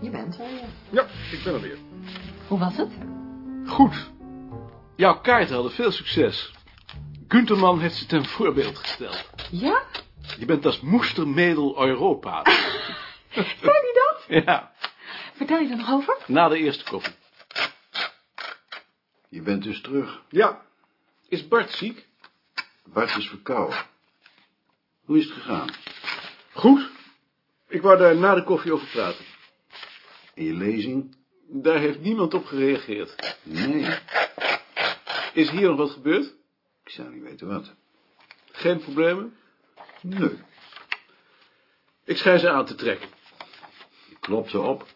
Je bent er, ja. Ik ben er weer. Hoe was het? Goed. Jouw kaarten hadden veel succes. Gunterman heeft ze ten voorbeeld gesteld. Ja? Je bent als moestermedel Europa. Zijn die dat? Ja. Vertel je er nog over? Na de eerste koffie. Je bent dus terug. Ja. Is Bart ziek? Bart is verkouden. Hoe is het gegaan? Goed. Ik wou daar na de koffie over praten. In je lezing? Daar heeft niemand op gereageerd. Nee, Is hier nog wat gebeurd? ik zou niet weten wat. Geen problemen? Nee. Ik schijn ze aan te trekken. Je klopte op.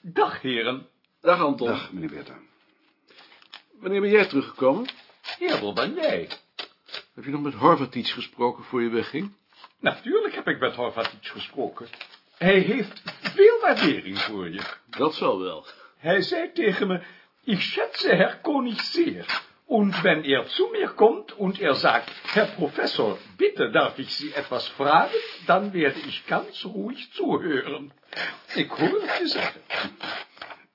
Dag, heren. Dag Anton. Dag, meneer Bertha. Wanneer ben jij teruggekomen? Eerder dan jij. Heb je nog met Horvatic gesproken voor je wegging? Natuurlijk heb ik met Horvatic gesproken. Hij heeft veel waardering voor je. Dat zal wel. Hij zei tegen me, ich schätze Herr Konig sehr. Und wenn er zu mir kommt und er sagt, Herr Professor, bitte darf ich Sie etwas fragen, dann werde ich ganz ruhig zuhören. Ik hoor het je zeggen.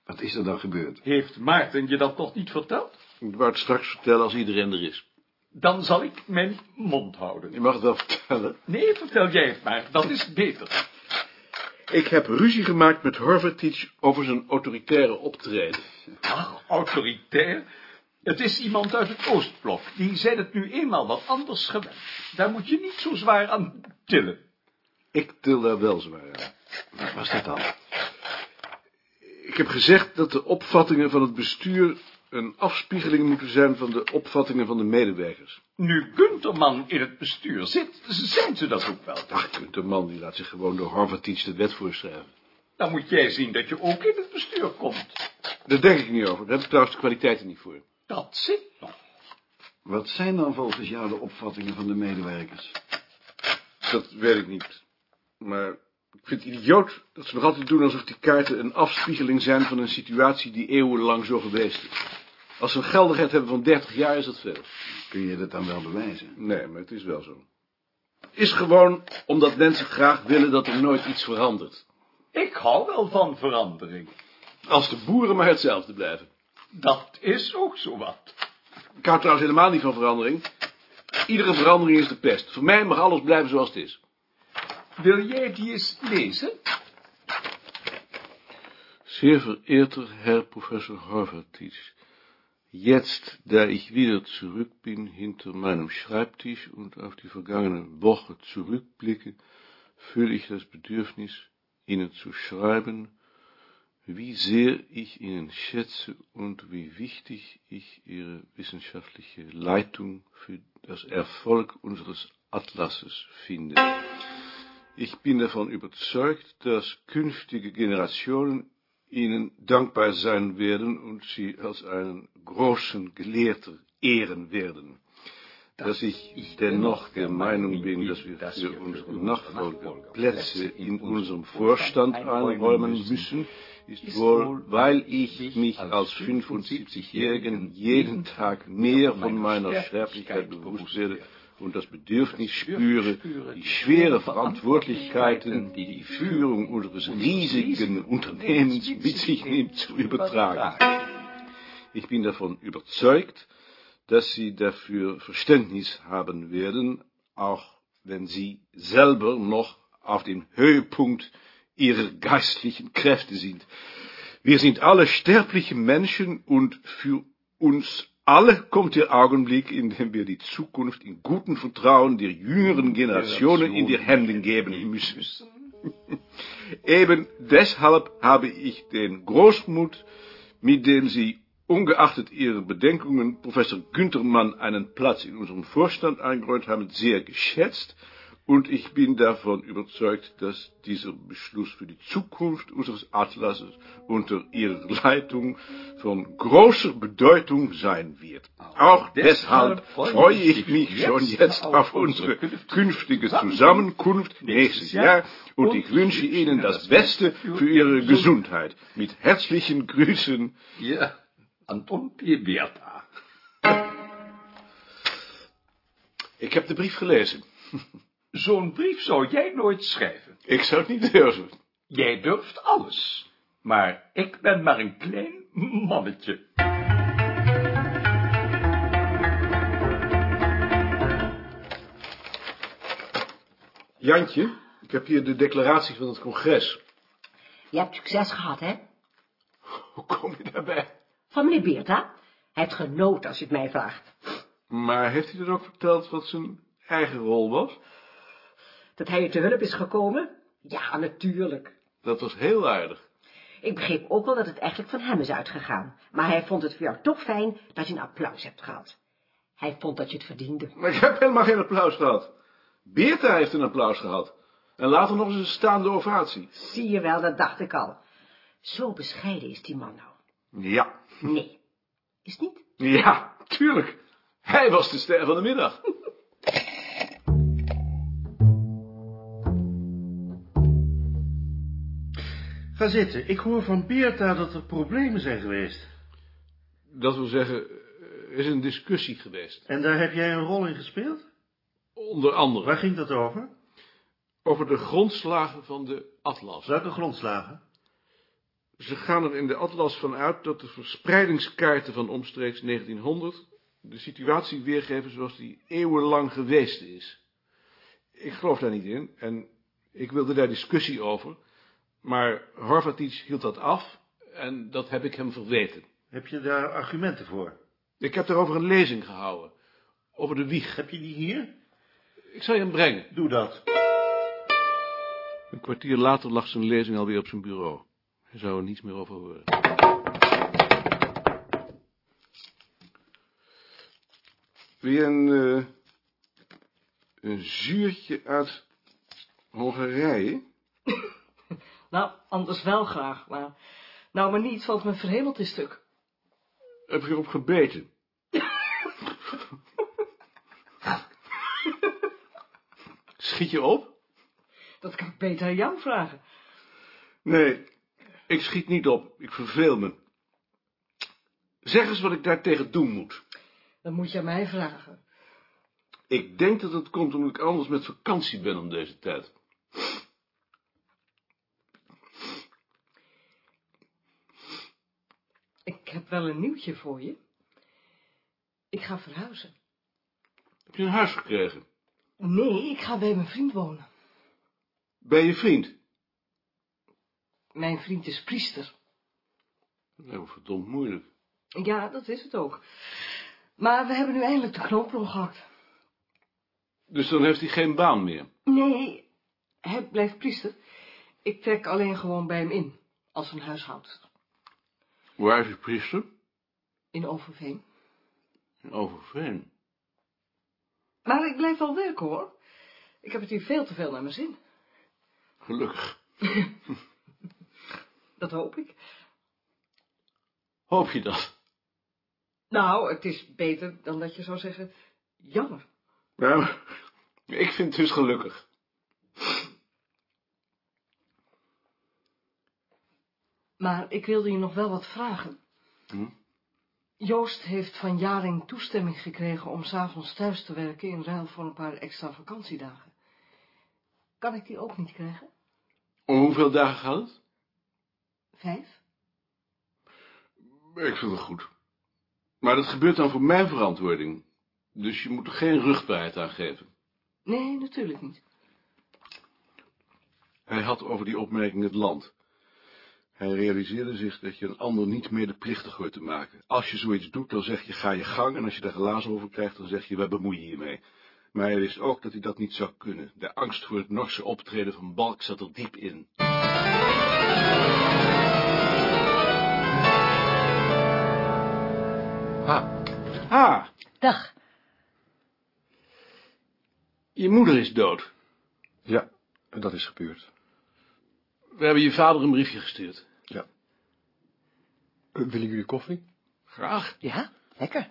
Wat is er dan gebeurd? Heeft Maarten je dat nog niet verteld? Ik wou het straks vertellen als iedereen er is. Dan zal ik mijn mond houden. Je mag het wel vertellen. Nee, vertel jij het maar, dat is beter. Ik heb ruzie gemaakt met Horvatic over zijn autoritaire optreden. Ach, autoritair. Het is iemand uit het Oostblok. Die zijn het nu eenmaal wat anders gewend. Daar moet je niet zo zwaar aan tillen. Ik til daar wel zwaar aan. Wat was dat dan? Ik heb gezegd dat de opvattingen van het bestuur een afspiegeling moeten zijn van de opvattingen van de medewerkers. Nu Gunterman in het bestuur zit, zijn ze dat ook wel. Ach, man die laat zich gewoon door Horvatic de wet voorschrijven. Dan moet jij zien dat je ook in het bestuur komt. Daar denk ik niet over. Daar heb ik trouwens de kwaliteiten niet voor. Dat zit nog. Wat zijn dan volgens jou de opvattingen van de medewerkers? Dat weet ik niet. Maar ik vind het idioot dat ze nog altijd doen alsof die kaarten een afspiegeling zijn van een situatie die eeuwenlang zo geweest is. Als ze een geldigheid hebben van 30 jaar is dat veel. Kun je dat dan wel bewijzen? Nee, maar het is wel zo. Is gewoon omdat mensen graag willen dat er nooit iets verandert. Ik hou wel van verandering. Als de boeren maar hetzelfde blijven. Dat is ook zo wat. Ik hou trouwens helemaal niet van verandering. Iedere verandering is de pest. Voor mij mag alles blijven zoals het is. Wil jij die eens lezen? Verehrter Herr Professor Horvatic, jetzt, da ich wieder zurück bin hinter meinem Schreibtisch und auf die vergangene Woche zurückblicke, fühle ich das Bedürfnis, Ihnen zu schreiben, wie sehr ich Ihnen schätze und wie wichtig ich Ihre wissenschaftliche Leitung für das Erfolg unseres Atlases finde. Ich bin davon überzeugt, dass künftige Generationen Ihnen dankbar sein werden und Sie als einen großen Gelehrter ehren werden. Dass ich dennoch der Meinung bin, dass wir für unsere Nachfolger Plätze in unserem Vorstand einräumen müssen, ist wohl, weil ich mich als 75-Jährigen jeden Tag mehr von meiner Sterblichkeit bewusst werde und das Bedürfnis spüre, die schwere Verantwortlichkeiten, die die Führung unseres riesigen Unternehmens mit sich nimmt, zu übertragen. Ich bin davon überzeugt, dass Sie dafür Verständnis haben werden, auch wenn Sie selber noch auf dem Höhepunkt Ihrer geistlichen Kräfte sind. Wir sind alle sterbliche Menschen und für uns alle kommt der Augenblick, in dem wir die Zukunft in gutem Vertrauen der jüngeren Generationen in die Hände geben müssen. Eben deshalb habe ich den Großmut, mit dem Sie ungeachtet Ihrer Bedenkungen Professor Güntermann einen Platz in unserem Vorstand eingeräumt haben, sehr geschätzt und ich bin davon überzeugt, dass dieser Beschluss für die Zukunft unseres Atlases unter Ihrer Leitung von großer Bedeutung sein wird. Auch deshalb freue ich mich schon jetzt auf unsere künftige Zusammenkunft nächstes Jahr und ich wünsche Ihnen das Beste für Ihre Gesundheit. Mit herzlichen Grüßen. Hier, Anton P. Bertha. Ik heb de brief gelezen. Zo'n brief zou jij nooit schrijven. Ik zou het niet durven. Jij durft alles. Maar ik ben maar een klein mannetje. Jantje, ik heb hier de declaratie van het congres. Je hebt succes gehad, hè? Hoe kom je daarbij? Van meneer Beerta. Hij heeft genoten, als je het mij vraagt. Maar heeft hij dan ook verteld wat zijn eigen rol was? Dat hij je te hulp is gekomen? Ja, natuurlijk. Dat was heel aardig. Ik begreep ook wel dat het eigenlijk van hem is uitgegaan. Maar hij vond het voor jou toch fijn dat je een applaus hebt gehad. Hij vond dat je het verdiende. Maar ik heb helemaal geen applaus gehad. Beerta heeft een applaus gehad. En later nog eens een staande ovatie. Zie je wel, dat dacht ik al. Zo bescheiden is die man nou. Ja. Nee. Is niet? Ja, tuurlijk. Hij was de ster van de middag. Ga zitten. Ik hoor van Beerta dat er problemen zijn geweest. Dat wil zeggen, er is een discussie geweest. En daar heb jij een rol in gespeeld? Onder andere Waar ging dat over? over de grondslagen van de atlas. Welke grondslagen? Ze gaan er in de atlas van uit dat de verspreidingskaarten van omstreeks 1900 de situatie weergeven zoals die eeuwenlang geweest is. Ik geloof daar niet in en ik wilde daar discussie over, maar Horvatic hield dat af en dat heb ik hem verweten. Heb je daar argumenten voor? Ik heb daarover een lezing gehouden, over de wieg. Heb je die hier? Ik zal je hem brengen. Doe dat. Een kwartier later lag zijn lezing alweer op zijn bureau. Hij zou er niets meer over horen. Weer een, eh, een zuurtje uit Hongarije? Nou, anders wel graag, maar... Nou, maar niet, valt me verhemeld in stuk. Heb je erop gebeten? Schiet je op? Dat kan ik beter aan jou vragen. Nee, ik schiet niet op. Ik verveel me. Zeg eens wat ik daartegen doen moet. Dat moet je aan mij vragen. Ik denk dat het komt omdat ik anders met vakantie ben om deze tijd. Ik heb wel een nieuwtje voor je. Ik ga verhuizen. Heb je een huis gekregen? Nee, ik ga bij mijn vriend wonen. Bij je vriend? Mijn vriend is priester. Nou, verdomd moeilijk. Ja, dat is het ook. Maar we hebben nu eindelijk de knoop gehakt. Dus dan heeft hij geen baan meer. Nee, hij blijft priester. Ik trek alleen gewoon bij hem in, als een huishoudster. Waar is je priester? In Overveen. In Overveen. Maar ik blijf wel werken, hoor. Ik heb het hier veel te veel naar mijn zin. Gelukkig. Dat hoop ik. Hoop je dat? Nou, het is beter dan dat je zou zeggen, jammer. Ja, maar ik vind het dus gelukkig. Maar ik wilde je nog wel wat vragen. Hm? Joost heeft van Jaring toestemming gekregen om s'avonds thuis te werken in ruil voor een paar extra vakantiedagen. Kan ik die ook niet krijgen? Om hoeveel dagen gaat het? Vijf? Ik vind het goed. Maar dat gebeurt dan voor mijn verantwoording. Dus je moet er geen rugbaarheid aan geven. Nee, natuurlijk niet. Hij had over die opmerking het land. Hij realiseerde zich dat je een ander niet medeplichtig hoort te maken. Als je zoiets doet, dan zeg je ga je gang, en als je daar glazen over krijgt, dan zeg je waar bemoei je je mee. Maar hij wist ook dat hij dat niet zou kunnen. De angst voor het Norse optreden van Balk zat er diep in. Ha. Ha, Dag. je moeder is dood. Ja, dat is gebeurd. We hebben je vader een briefje gestuurd. Ja. Eh, willen jullie koffie? Graag. Ja, lekker.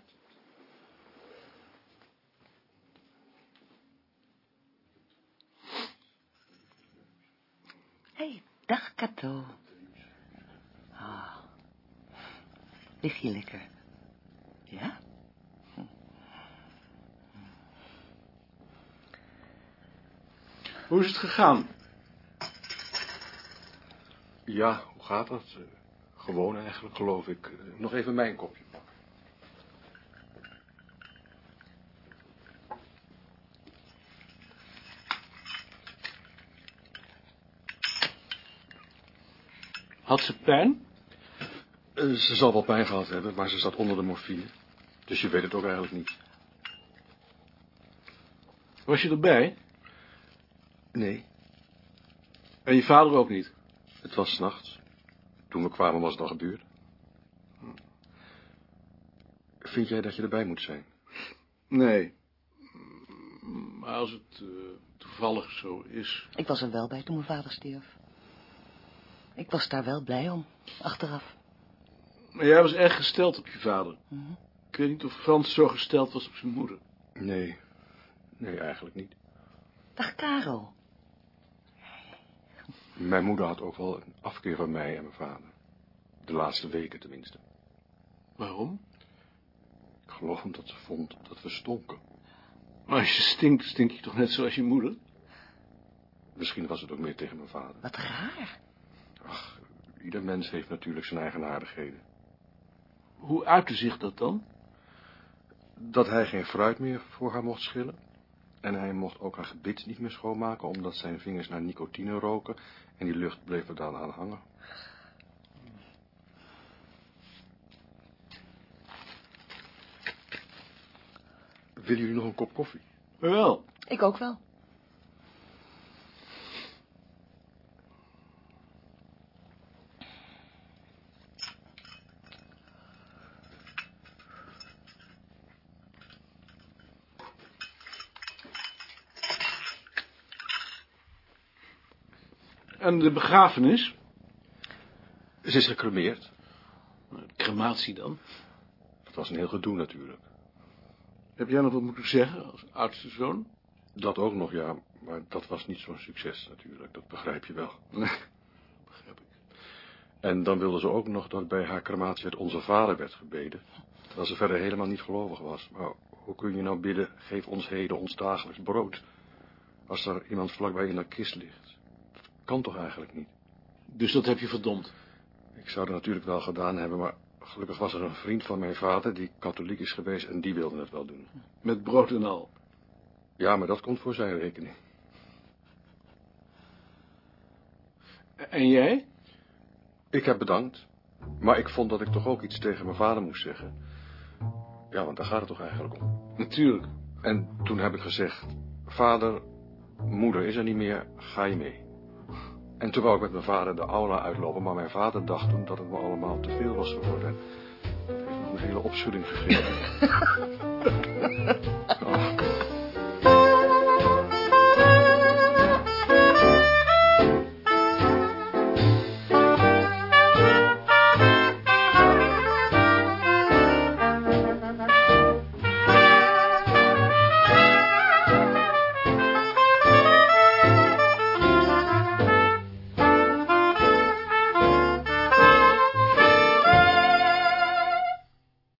hey, dag Kato. Ah, lig je lekker? Ja? Hoe is het gegaan? Ja, hoe gaat het? Eh, Gewoon eigenlijk, geloof ik. Eh, Nog even mijn kopje pakken. Had ze pijn? Eh, Ze zal wel pijn gehad hebben, maar ze zat onder de morfine. Dus je weet het ook eigenlijk niet. Was je erbij? Nee, En je vader ook niet? het was 's nachts. Toen we kwamen was het al gebeurd. Vind jij dat je erbij moet zijn? Nee. Maar als het eh, toevallig zo is... Ik was er wel bij toen mijn vader stierf. Ik was daar wel blij om, achteraf. Maar jij was erg gesteld op je vader. Mhm. Ik weet niet of Frans zo gesteld was op zijn moeder. Nee, nee, eigenlijk niet. Dag Karel. Mijn moeder had ook wel een afkeer van mij en mijn vader. De laatste weken tenminste. Waarom? Ik geloof omdat ze vond dat we stonken. Maar als je stinkt, stink je toch net zoals je moeder? Misschien was het ook meer tegen mijn vader. Wat raar. Ach, ieder mens heeft natuurlijk zijn eigenaardigheden. Hoe uitte zich dat dan? Dat hij geen fruit meer voor haar mocht schillen. En hij mocht ook haar gebit niet meer schoonmaken, omdat zijn vingers naar nicotine roken. En die lucht bleef er dan aan hangen. Willen jullie nog een kop koffie? Wel. Ik ook wel. En de begrafenis? Ze is gecremeerd. Crematie dan? Het was een heel gedoe natuurlijk. Heb jij nog wat moeten zeggen als oudste zoon? Dat ook nog, ja. Maar dat was niet zo'n succes natuurlijk. Dat begrijp je wel. Nee, begrijp ik. En dan wilde ze ook nog dat bij haar crematie het onze vader werd gebeden. Terwijl ze verder helemaal niet gelovig was. Maar hoe kun je nou bidden, geef ons heden ons dagelijks brood. Als er iemand vlakbij in een kist ligt. Dat kan toch eigenlijk niet. Dus dat heb je verdomd. Ik zou het natuurlijk wel gedaan hebben, maar gelukkig was er een vriend van mijn vader die katholiek is geweest en die wilde het wel doen. Met brood en al. Ja, maar dat komt voor zijn rekening. En jij? Ik heb bedankt, maar ik vond dat ik toch ook iets tegen mijn vader moest zeggen. Ja, want daar gaat het toch eigenlijk om. Natuurlijk. En toen heb ik gezegd, vader, moeder is er niet meer, ga je mee. En toen wou ik met mijn vader de aula uitlopen, maar mijn vader dacht toen dat het me allemaal te veel was geworden. Dat heeft me een hele opschudding gegeven.